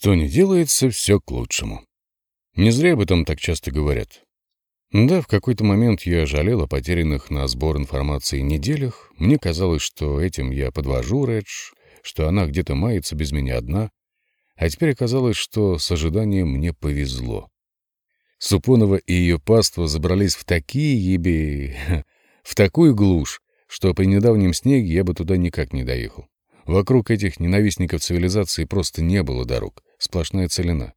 Что не делается, все к лучшему. Не зря об этом так часто говорят. Да, в какой-то момент я жалел о потерянных на сбор информации неделях. Мне казалось, что этим я подвожу Редж, что она где-то мается без меня одна. А теперь оказалось, что с ожиданием мне повезло. Супонова и ее паства забрались в такие еби... в такую глушь, что при недавнем снеге я бы туда никак не доехал. Вокруг этих ненавистников цивилизации просто не было дорог, сплошная целина.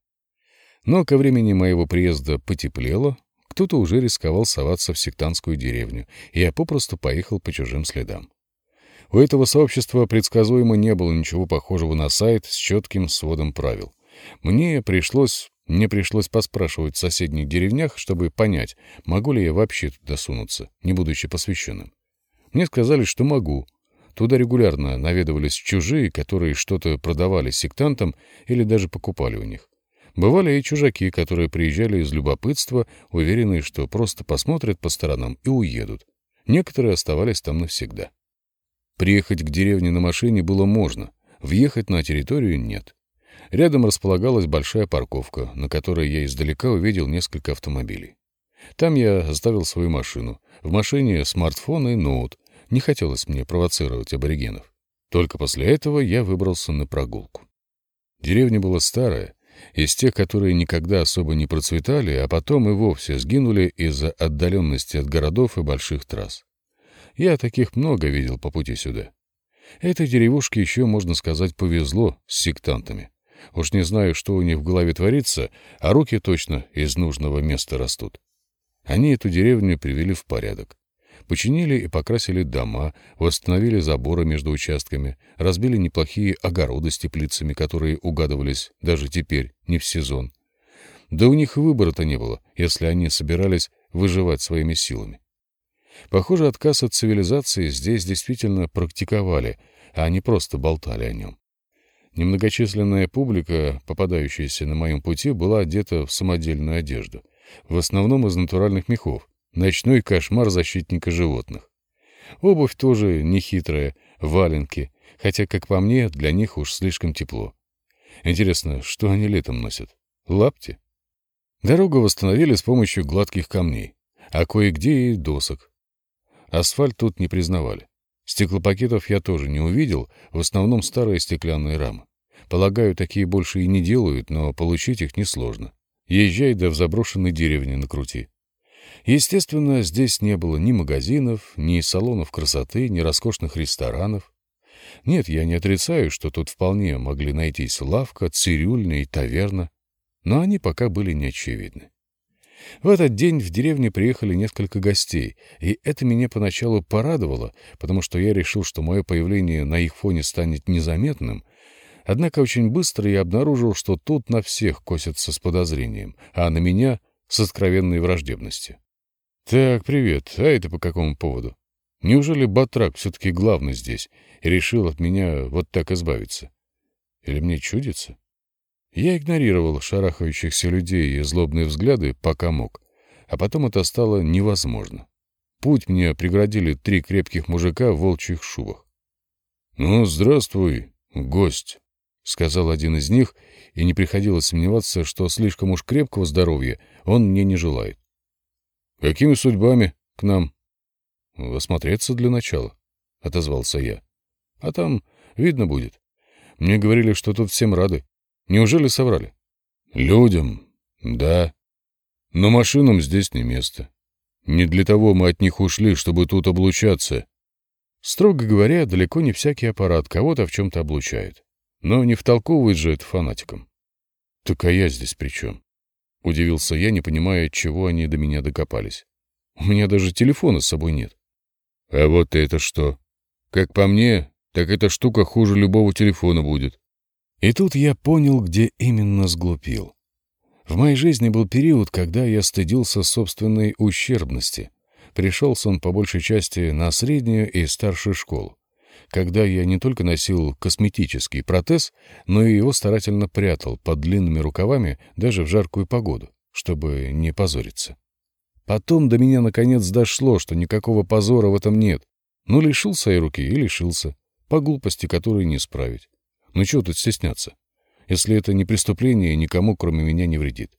Но ко времени моего приезда потеплело, кто-то уже рисковал соваться в сектантскую деревню, и я попросту поехал по чужим следам. У этого сообщества предсказуемо не было ничего похожего на сайт с четким сводом правил. Мне пришлось, мне пришлось поспрашивать в соседних деревнях, чтобы понять, могу ли я вообще туда сунуться, не будучи посвященным. Мне сказали, что могу. Туда регулярно наведывались чужие, которые что-то продавали сектантам или даже покупали у них. Бывали и чужаки, которые приезжали из любопытства, уверенные, что просто посмотрят по сторонам и уедут. Некоторые оставались там навсегда. Приехать к деревне на машине было можно, въехать на территорию нет. Рядом располагалась большая парковка, на которой я издалека увидел несколько автомобилей. Там я оставил свою машину. В машине смартфон и ноут. Не хотелось мне провоцировать аборигенов. Только после этого я выбрался на прогулку. Деревня была старая, из тех, которые никогда особо не процветали, а потом и вовсе сгинули из-за отдаленности от городов и больших трасс. Я таких много видел по пути сюда. Этой деревушке еще, можно сказать, повезло с сектантами. Уж не знаю, что у них в голове творится, а руки точно из нужного места растут. Они эту деревню привели в порядок. Починили и покрасили дома, восстановили заборы между участками, разбили неплохие огороды с теплицами, которые угадывались даже теперь, не в сезон. Да у них выбора-то не было, если они собирались выживать своими силами. Похоже, отказ от цивилизации здесь действительно практиковали, а не просто болтали о нем. Немногочисленная публика, попадающаяся на моем пути, была одета в самодельную одежду, в основном из натуральных мехов, Ночной кошмар защитника животных. Обувь тоже нехитрая, валенки, хотя, как по мне, для них уж слишком тепло. Интересно, что они летом носят? Лапти? Дорогу восстановили с помощью гладких камней, а кое-где и досок. Асфальт тут не признавали. Стеклопакетов я тоже не увидел, в основном старые стеклянные рамы. Полагаю, такие больше и не делают, но получить их несложно. Езжай до в заброшенной деревни накрути. Естественно, здесь не было ни магазинов, ни салонов красоты, ни роскошных ресторанов. Нет, я не отрицаю, что тут вполне могли найтись лавка, цирюльня и таверна, но они пока были неочевидны. В этот день в деревне приехали несколько гостей, и это меня поначалу порадовало, потому что я решил, что мое появление на их фоне станет незаметным, Однако очень быстро я обнаружил, что тут на всех косятся с подозрением, а на меня — с откровенной враждебностью. «Так, привет. А это по какому поводу? Неужели Батрак все-таки главный здесь и решил от меня вот так избавиться? Или мне чудится?» Я игнорировал шарахающихся людей и злобные взгляды, пока мог, а потом это стало невозможно. Путь мне преградили три крепких мужика в волчьих шубах. «Ну, здравствуй, гость», — сказал один из них, и не приходилось сомневаться, что слишком уж крепкого здоровья он мне не желает. «Какими судьбами к нам?» «Осмотреться для начала», — отозвался я. «А там видно будет. Мне говорили, что тут всем рады. Неужели соврали?» «Людям, да. Но машинам здесь не место. Не для того мы от них ушли, чтобы тут облучаться». Строго говоря, далеко не всякий аппарат кого-то в чем-то облучает. Но не втолковывает же это фанатикам. Так а я здесь при чем? — удивился я, не понимая, чего они до меня докопались. «У меня даже телефона с собой нет». «А вот это что? Как по мне, так эта штука хуже любого телефона будет». И тут я понял, где именно сглупил. В моей жизни был период, когда я стыдился собственной ущербности. Пришелся он по большей части на среднюю и старшую школу когда я не только носил косметический протез, но и его старательно прятал под длинными рукавами даже в жаркую погоду, чтобы не позориться. Потом до меня наконец дошло, что никакого позора в этом нет. Ну, лишился я руки и лишился. По глупости, которой не исправить. Ну, чего тут стесняться? если это не преступление и никому, кроме меня, не вредит.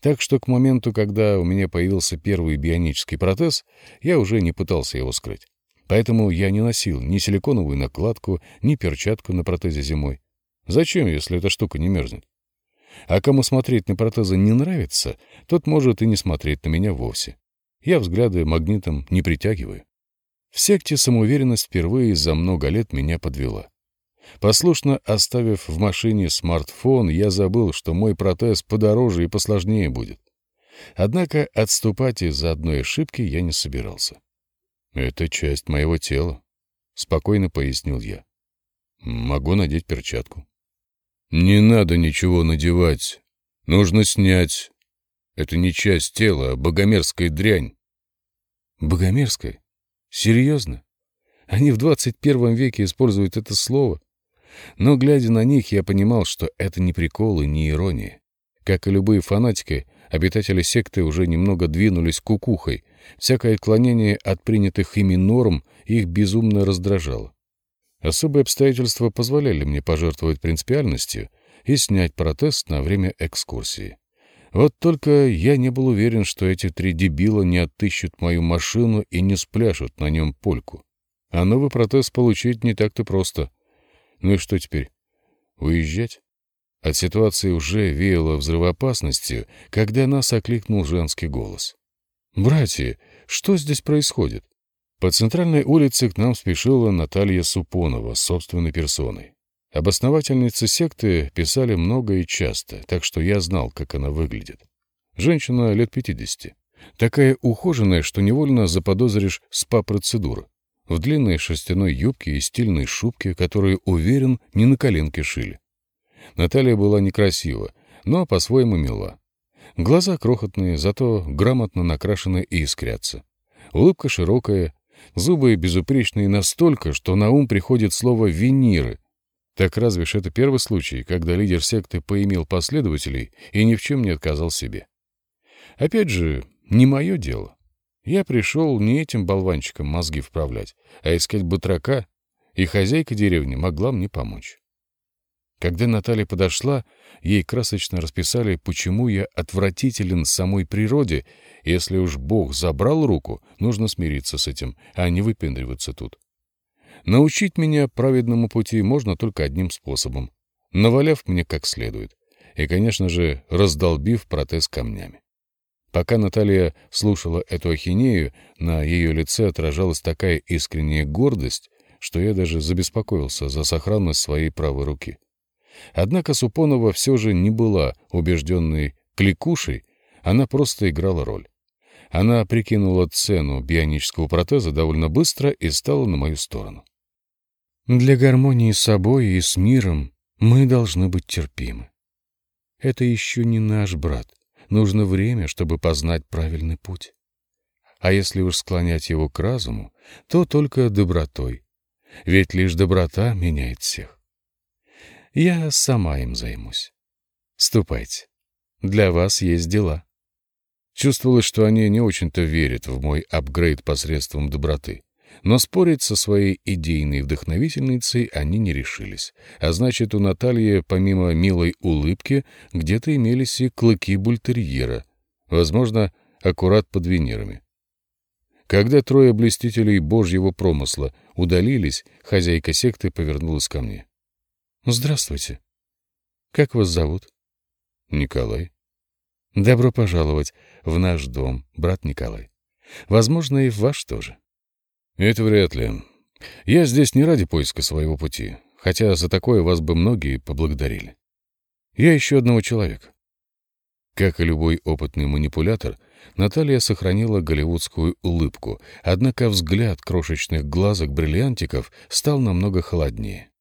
Так что к моменту, когда у меня появился первый бионический протез, я уже не пытался его скрыть. Поэтому я не носил ни силиконовую накладку, ни перчатку на протезе зимой. Зачем, если эта штука не мерзнет? А кому смотреть на протезы не нравится, тот может и не смотреть на меня вовсе. Я взгляды магнитом не притягиваю. В секте самоуверенность впервые за много лет меня подвела. Послушно оставив в машине смартфон, я забыл, что мой протез подороже и посложнее будет. Однако отступать из-за одной ошибки я не собирался. «Это часть моего тела», — спокойно пояснил я. «Могу надеть перчатку». «Не надо ничего надевать. Нужно снять. Это не часть тела, а богомерзкая дрянь». «Богомерзкая? Серьезно? Они в двадцать первом веке используют это слово?» Но, глядя на них, я понимал, что это не прикол и не ирония. Как и любые фанатики, обитатели секты уже немного двинулись кукухой. Всякое отклонение от принятых ими норм их безумно раздражало. Особые обстоятельства позволяли мне пожертвовать принципиальностью и снять протест на время экскурсии. Вот только я не был уверен, что эти три дебила не отыщут мою машину и не спляшут на нем польку. А новый протез получить не так-то просто — ну и что теперь? Уезжать? От ситуации уже веяло взрывоопасностью, когда нас окликнул женский голос. «Братья, что здесь происходит?» По центральной улице к нам спешила Наталья Супонова собственной персоной. Об основательнице секты писали много и часто, так что я знал, как она выглядит. Женщина лет 50. Такая ухоженная, что невольно заподозришь спа-процедуру в длинной шерстяной юбке и стильной шубке, которую, уверен, не на коленке шили. Наталья была некрасива, но по-своему мила. Глаза крохотные, зато грамотно накрашены и искрятся. Улыбка широкая, зубы безупречные настолько, что на ум приходит слово «виниры». Так разве ж это первый случай, когда лидер секты поимел последователей и ни в чем не отказал себе? Опять же, не мое дело. Я пришел не этим болванчиком мозги вправлять, а искать батрака, и хозяйка деревни могла мне помочь. Когда Наталья подошла, ей красочно расписали, почему я отвратителен самой природе, если уж Бог забрал руку, нужно смириться с этим, а не выпендриваться тут. Научить меня праведному пути можно только одним способом — наваляв мне как следует, и, конечно же, раздолбив протез камнями. Пока Наталья слушала эту ахинею, на ее лице отражалась такая искренняя гордость, что я даже забеспокоился за сохранность своей правой руки. Однако Супонова все же не была убежденной кликушей, она просто играла роль. Она прикинула цену бионического протеза довольно быстро и стала на мою сторону. «Для гармонии с собой и с миром мы должны быть терпимы. Это еще не наш брат, Нужно время, чтобы познать правильный путь. А если уж склонять его к разуму, то только добротой. Ведь лишь доброта меняет всех. Я сама им займусь. Ступайте. Для вас есть дела. Чувствовалось, что они не очень-то верят в мой апгрейд посредством доброты. Но спорить со своей идейной вдохновительницей они не решились. А значит, у Натальи, помимо милой улыбки, где-то имелись и клыки бультерьера. Возможно, аккурат под Венерами. Когда трое блестителей божьего промысла удалились, хозяйка секты повернулась ко мне. «Здравствуйте. Как вас зовут?» «Николай». «Добро пожаловать в наш дом, брат Николай. Возможно, и в ваш тоже». Это вряд ли. Я здесь не ради поиска своего пути, хотя за такое вас бы многие поблагодарили. Я ищу одного человека. Как и любой опытный манипулятор, Наталья сохранила голливудскую улыбку, однако взгляд крошечных глазок-бриллиантиков стал намного холоднее.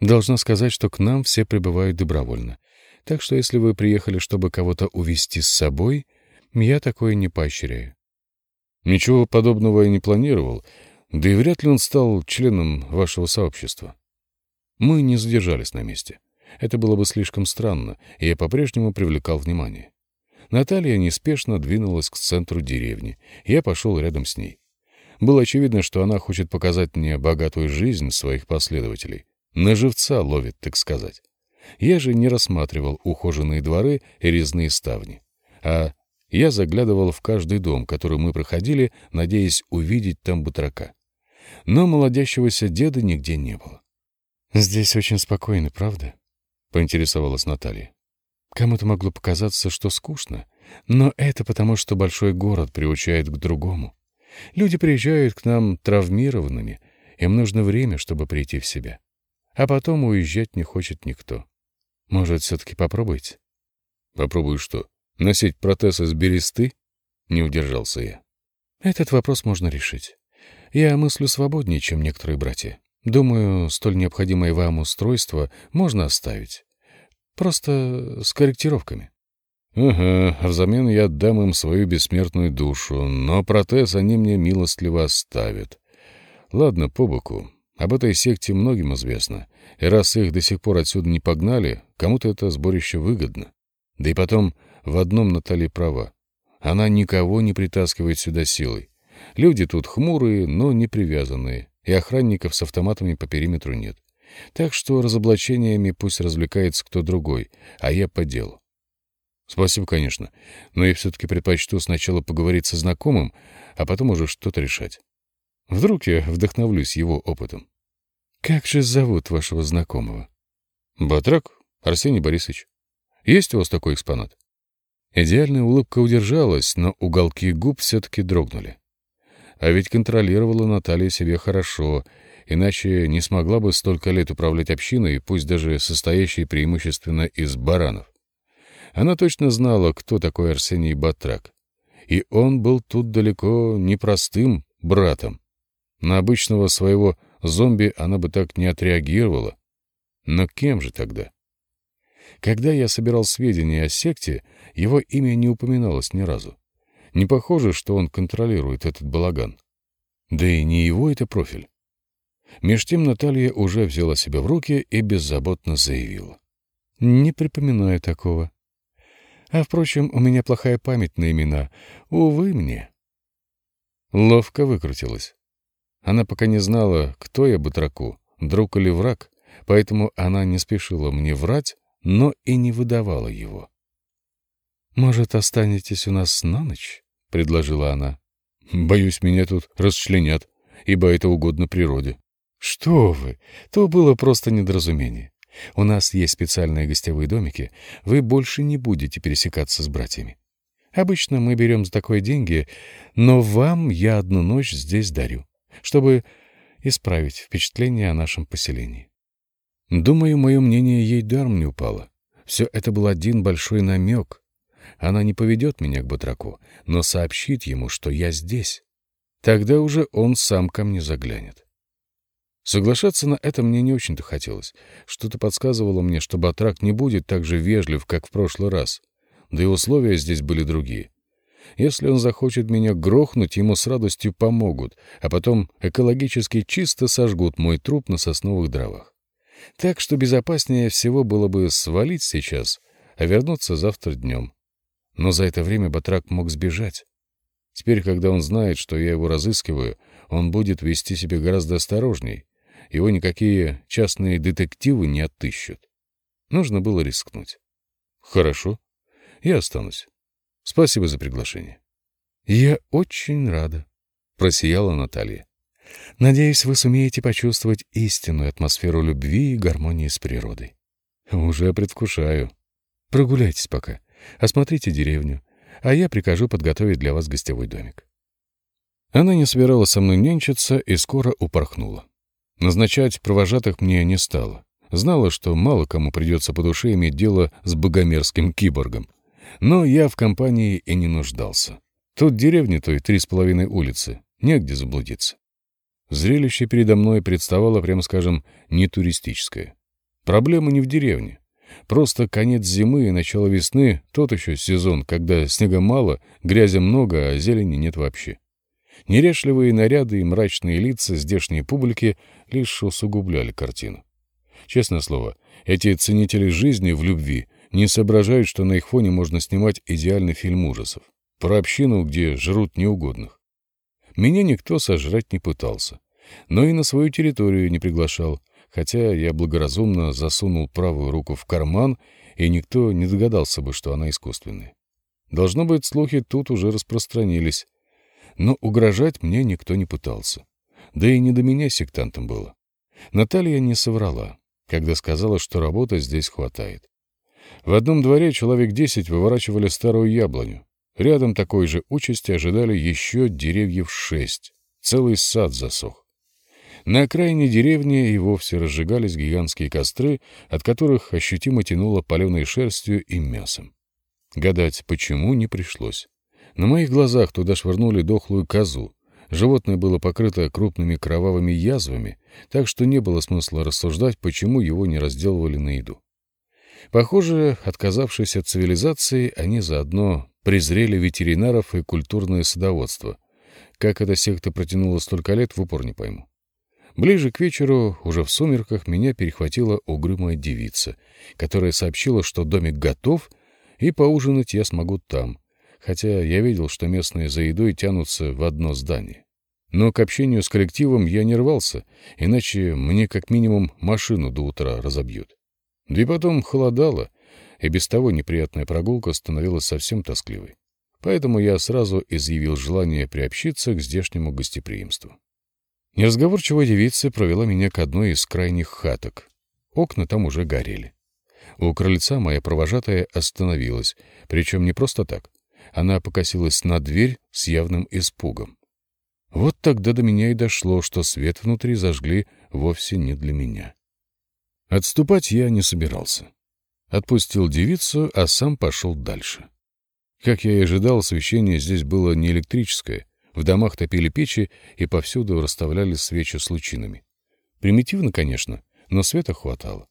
Должна сказать, что к нам все прибывают добровольно. Так что если вы приехали, чтобы кого-то увести с собой, я такое не поощряю. Ничего подобного я не планировал, да и вряд ли он стал членом вашего сообщества. Мы не задержались на месте. Это было бы слишком странно, и я по-прежнему привлекал внимание. Наталья неспешно двинулась к центру деревни, я пошел рядом с ней. Было очевидно, что она хочет показать мне богатую жизнь своих последователей. На живца ловит, так сказать. Я же не рассматривал ухоженные дворы и резные ставни. А я заглядывал в каждый дом, который мы проходили, надеясь увидеть там батрака. Но молодящегося деда нигде не было. «Здесь очень спокойно, правда?» — поинтересовалась Наталья. «Кому-то могло показаться, что скучно, но это потому, что большой город приучает к другому. Люди приезжают к нам травмированными, им нужно время, чтобы прийти в себя. А потом уезжать не хочет никто. Может, все-таки попробуйте?» «Попробую что? Носить протез из бересты?» — не удержался я. «Этот вопрос можно решить. Я мыслю свободнее, чем некоторые братья. Думаю, столь необходимое вам устройство можно оставить. Просто с корректировками. Ага, взамен я отдам им свою бессмертную душу, но протез они мне милостливо оставят. Ладно, по боку. Об этой секте многим известно. И раз их до сих пор отсюда не погнали, кому-то это сборище выгодно. Да и потом, в одном Наталья права. Она никого не притаскивает сюда силой. Люди тут хмурые, но не привязанные, и охранников с автоматами по периметру нет. Так что разоблачениями пусть развлекается кто другой, а я по делу. Спасибо, конечно, но я все-таки предпочту сначала поговорить со знакомым, а потом уже что-то решать. Вдруг я вдохновлюсь его опытом. Как же зовут вашего знакомого? Батрак Арсений Борисович. Есть у вас такой экспонат? Идеальная улыбка удержалась, но уголки губ все-таки дрогнули. А ведь контролировала Наталья себе хорошо — иначе не смогла бы столько лет управлять общиной, пусть даже состоящей преимущественно из баранов. Она точно знала, кто такой Арсений Батрак. И он был тут далеко не простым братом. На обычного своего зомби она бы так не отреагировала. Но кем же тогда? Когда я собирал сведения о секте, его имя не упоминалось ни разу. Не похоже, что он контролирует этот балаган. Да и не его это профиль. Меж тем Наталья уже взяла себя в руки и беззаботно заявила. «Не припоминаю такого. А, впрочем, у меня плохая память на имена. Увы мне». Ловко выкрутилась. Она пока не знала, кто я батраку, друг или враг, поэтому она не спешила мне врать, но и не выдавала его. «Может, останетесь у нас на ночь?» — предложила она. «Боюсь, меня тут расчленят, ибо это угодно природе». «Что вы! То было просто недоразумение. У нас есть специальные гостевые домики. Вы больше не будете пересекаться с братьями. Обычно мы берем за такое деньги, но вам я одну ночь здесь дарю, чтобы исправить впечатление о нашем поселении». Думаю, мое мнение ей даром не упало. Все это был один большой намек. Она не поведет меня к батраку, но сообщит ему, что я здесь. Тогда уже он сам ко мне заглянет. Соглашаться на это мне не очень-то хотелось. Что-то подсказывало мне, что Батрак не будет так же вежлив, как в прошлый раз. Да и условия здесь были другие. Если он захочет меня грохнуть, ему с радостью помогут, а потом экологически чисто сожгут мой труп на сосновых дровах. Так что безопаснее всего было бы свалить сейчас, а вернуться завтра днем. Но за это время Батрак мог сбежать. Теперь, когда он знает, что я его разыскиваю, он будет вести себя гораздо осторожней, его никакие частные детективы не отыщут. Нужно было рискнуть. Хорошо, я останусь. Спасибо за приглашение. Я очень рада, просияла Наталья. Надеюсь, вы сумеете почувствовать истинную атмосферу любви и гармонии с природой. Уже предвкушаю. Прогуляйтесь пока, осмотрите деревню, а я прикажу подготовить для вас гостевой домик. Она не собиралась со мной нянчиться и скоро упорхнула. Назначать провожатых мне не стало. Знала, что мало кому придется по душе иметь дело с богомерзким киборгом. Но я в компании и не нуждался. Тут деревня той три с половиной улицы, негде заблудиться. Зрелище передо мной представало, прямо скажем, не туристическое. Проблема не в деревне. Просто конец зимы и начало весны — тот еще сезон, когда снега мало, грязи много, а зелени нет вообще. Нерешливые наряды и мрачные лица здешней публики лишь усугубляли картину. Честное слово, эти ценители жизни в любви не соображают, что на их фоне можно снимать идеальный фильм ужасов. Про общину, где жрут неугодных. Меня никто сожрать не пытался. Но и на свою территорию не приглашал, хотя я благоразумно засунул правую руку в карман, и никто не догадался бы, что она искусственная. Должно быть, слухи тут уже распространились, но угрожать мне никто не пытался. Да и не до меня сектантом было. Наталья не соврала, когда сказала, что работы здесь хватает. В одном дворе человек десять выворачивали старую яблоню. Рядом такой же участи ожидали еще деревьев шесть. Целый сад засох. На окраине деревни и вовсе разжигались гигантские костры, от которых ощутимо тянуло паленой шерстью и мясом. Гадать, почему, не пришлось. На моих глазах туда швырнули дохлую козу. Животное было покрыто крупными кровавыми язвами, так что не было смысла рассуждать, почему его не разделывали на еду. Похоже, отказавшись от цивилизации, они заодно презрели ветеринаров и культурное садоводство. Как эта секта протянула столько лет, в упор не пойму. Ближе к вечеру, уже в сумерках, меня перехватила угрюмая девица, которая сообщила, что домик готов, и поужинать я смогу там, хотя я видел, что местные за едой тянутся в одно здание. Но к общению с коллективом я не рвался, иначе мне как минимум машину до утра разобьют. Да и потом холодало, и без того неприятная прогулка становилась совсем тоскливой. Поэтому я сразу изъявил желание приобщиться к здешнему гостеприимству. Неразговорчивая девица провела меня к одной из крайних хаток. Окна там уже горели. У крыльца моя провожатая остановилась, причем не просто так. Она покосилась на дверь с явным испугом. Вот тогда до меня и дошло, что свет внутри зажгли вовсе не для меня. Отступать я не собирался. Отпустил девицу, а сам пошел дальше. Как я и ожидал, освещение здесь было не электрическое. В домах топили печи и повсюду расставляли свечи с лучинами. Примитивно, конечно, но света хватало.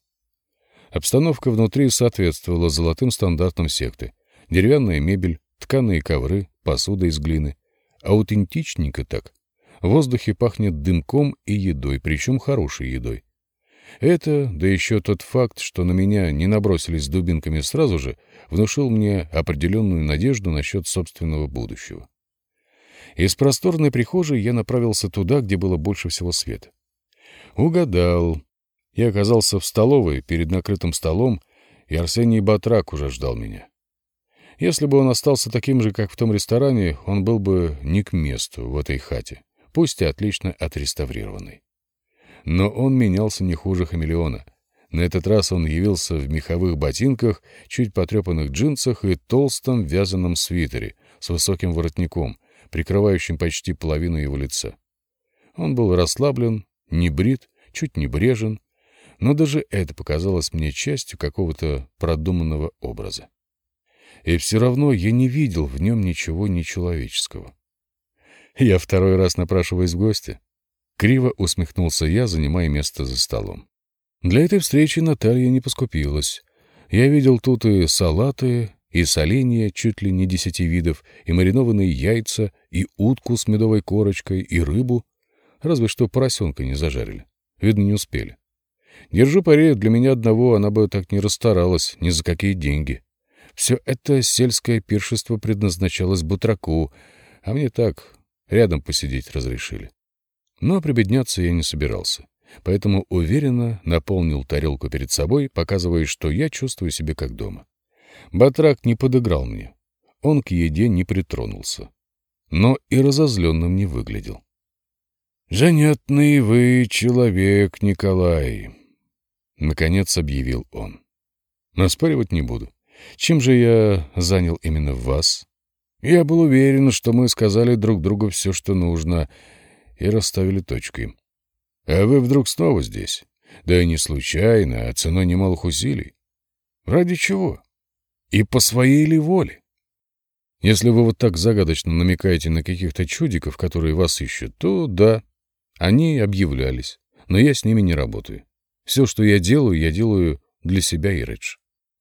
Обстановка внутри соответствовала золотым стандартам секты. Деревянная мебель, тканые ковры, посуда из глины. Аутентичненько так. В воздухе пахнет дымком и едой, причем хорошей едой. Это, да еще тот факт, что на меня не набросились дубинками сразу же, внушил мне определенную надежду насчет собственного будущего. Из просторной прихожей я направился туда, где было больше всего света. Угадал. Я оказался в столовой, перед накрытым столом, и Арсений Батрак уже ждал меня. Если бы он остался таким же, как в том ресторане, он был бы не к месту в этой хате, пусть и отлично отреставрированной. Но он менялся не хуже хамелеона. На этот раз он явился в меховых ботинках, чуть потрепанных джинсах и толстом вязаном свитере с высоким воротником, прикрывающим почти половину его лица. Он был расслаблен, не брит, чуть небрежен, но даже это показалось мне частью какого-то продуманного образа. И все равно я не видел в нем ничего нечеловеческого. Я второй раз напрашиваюсь в гости. Криво усмехнулся я, занимая место за столом. Для этой встречи Наталья не поскупилась. Я видел тут и салаты, и соленья чуть ли не десяти видов, и маринованные яйца, и утку с медовой корочкой, и рыбу. Разве что поросенка не зажарили. Видно, не успели. Держу пари, для меня одного она бы так не расстаралась, ни за какие деньги. Все это сельское пиршество предназначалось Бутраку, а мне так рядом посидеть разрешили. Но прибедняться я не собирался, поэтому уверенно наполнил тарелку перед собой, показывая, что я чувствую себя как дома. Батрак не подыграл мне. Он к еде не притронулся. Но и разозленным не выглядел. «Занятный вы человек, Николай», — наконец объявил он. «Наспаривать не буду. Чем же я занял именно вас?» Я был уверен, что мы сказали друг другу все, что нужно, и расставили точки. А вы вдруг снова здесь? Да и не случайно, а ценой немалых усилий. Ради чего? И по своей ли воле? Если вы вот так загадочно намекаете на каких-то чудиков, которые вас ищут, то да, они объявлялись, но я с ними не работаю. Все, что я делаю, я делаю для себя и Редж.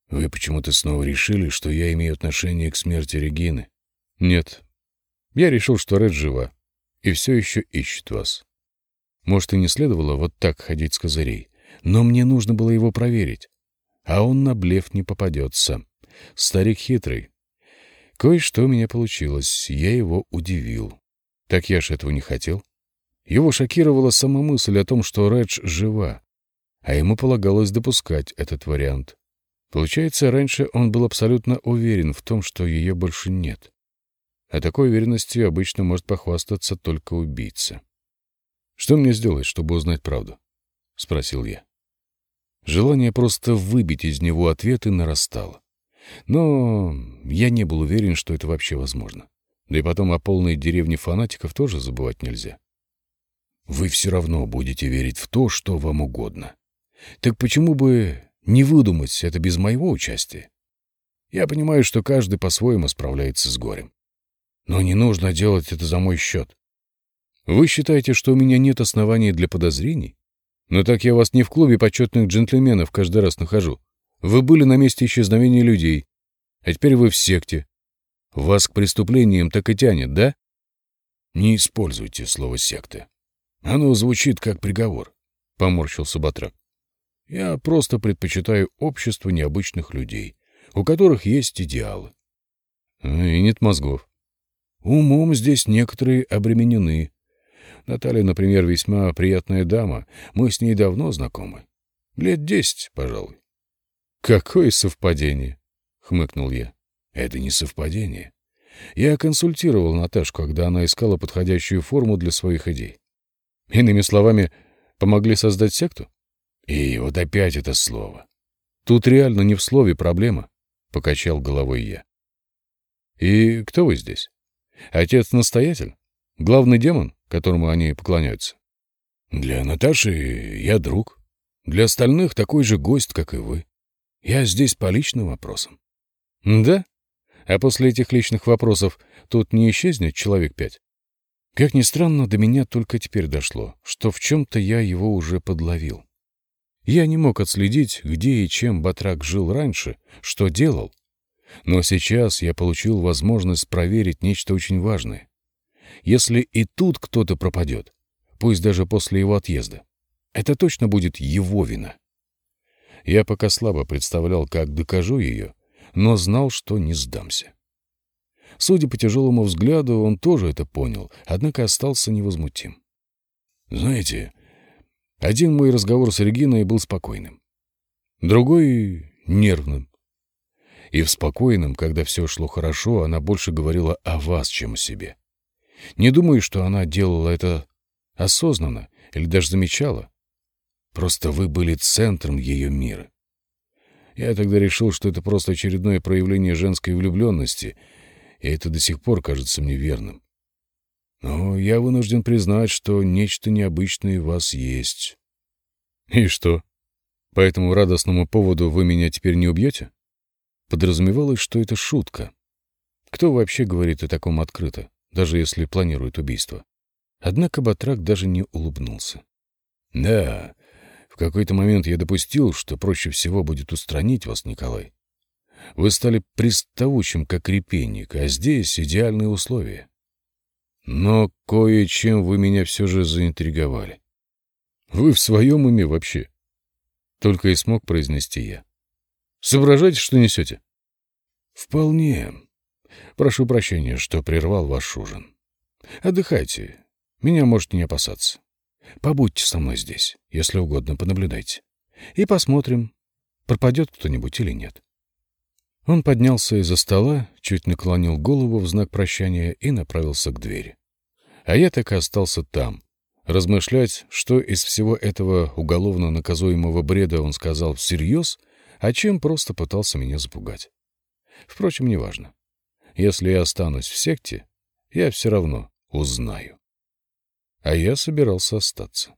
Вы почему-то снова решили, что я имею отношение к смерти Регины? Нет. Я решил, что Редж жива и все еще ищет вас. Может, и не следовало вот так ходить с козырей, но мне нужно было его проверить. А он на блеф не попадется. Старик хитрый. Кое-что у меня получилось, я его удивил. Так я ж этого не хотел. Его шокировала сама мысль о том, что Редж жива. а ему полагалось допускать этот вариант. Получается, раньше он был абсолютно уверен в том, что ее больше нет. А такой уверенностью обычно может похвастаться только убийца. «Что мне сделать, чтобы узнать правду?» — спросил я. Желание просто выбить из него ответы нарастало. Но я не был уверен, что это вообще возможно. Да и потом о полной деревне фанатиков тоже забывать нельзя. Вы все равно будете верить в то, что вам угодно. Так почему бы не выдумать это без моего участия? Я понимаю, что каждый по-своему справляется с горем. Но не нужно делать это за мой счет. Вы считаете, что у меня нет оснований для подозрений? Но так я вас не в клубе почетных джентльменов каждый раз нахожу. Вы были на месте исчезновения людей, а теперь вы в секте. Вас к преступлениям так и тянет, да? Не используйте слово «секта». Оно звучит как приговор, — поморщился Батрак. Я просто предпочитаю общество необычных людей, у которых есть идеалы. И нет мозгов. Умом здесь некоторые обременены. Наталья, например, весьма приятная дама. Мы с ней давно знакомы. Лет десять, пожалуй. Какое совпадение, — хмыкнул я. Это не совпадение. Я консультировал Наташку, когда она искала подходящую форму для своих идей. Иными словами, помогли создать секту? И вот опять это слово. Тут реально не в слове проблема, — покачал головой я. И кто вы здесь? Отец-настоятель? Главный демон, которому они поклоняются? Для Наташи я друг. Для остальных такой же гость, как и вы. Я здесь по личным вопросам. Да? А после этих личных вопросов тут не исчезнет человек пять? Как ни странно, до меня только теперь дошло, что в чем-то я его уже подловил. Я не мог отследить, где и чем Батрак жил раньше, что делал, но сейчас я получил возможность проверить нечто очень важное. Если и тут кто-то пропадет, пусть даже после его отъезда, это точно будет его вина. Я пока слабо представлял, как докажу ее, но знал, что не сдамся. Судя по тяжелому взгляду, он тоже это понял, однако остался невозмутим. Знаете, один мой разговор с Региной был спокойным, другой — нервным. И в спокойном, когда все шло хорошо, она больше говорила о вас, чем о себе. Не думаю, что она делала это осознанно или даже замечала. Просто вы были центром ее мира. Я тогда решил, что это просто очередное проявление женской влюбленности, и это до сих пор кажется мне верным. Но я вынужден признать, что нечто необычное в вас есть. И что? По этому радостному поводу вы меня теперь не убьете? Подразумевалось, что это шутка. Кто вообще говорит о таком открыто, даже если планирует убийство? Однако Батрак даже не улыбнулся. Да, в какой-то момент я допустил, что проще всего будет устранить вас, Николай. Вы стали приставучим, как репейник, а здесь идеальные условия. Но кое-чем вы меня все же заинтриговали. Вы в своем уме вообще? Только и смог произнести я. Соображайте, что несете. Вполне. Прошу прощения, что прервал ваш ужин. Отдыхайте. Меня можете не опасаться. Побудьте со мной здесь, если угодно, понаблюдайте. И посмотрим, пропадет кто-нибудь или нет. Он поднялся из-за стола, чуть наклонил голову в знак прощания и направился к двери. А я так и остался там, размышлять, что из всего этого уголовно наказуемого бреда он сказал всерьез, а чем просто пытался меня запугать. Впрочем, неважно. Если я останусь в секте, я все равно узнаю. А я собирался остаться.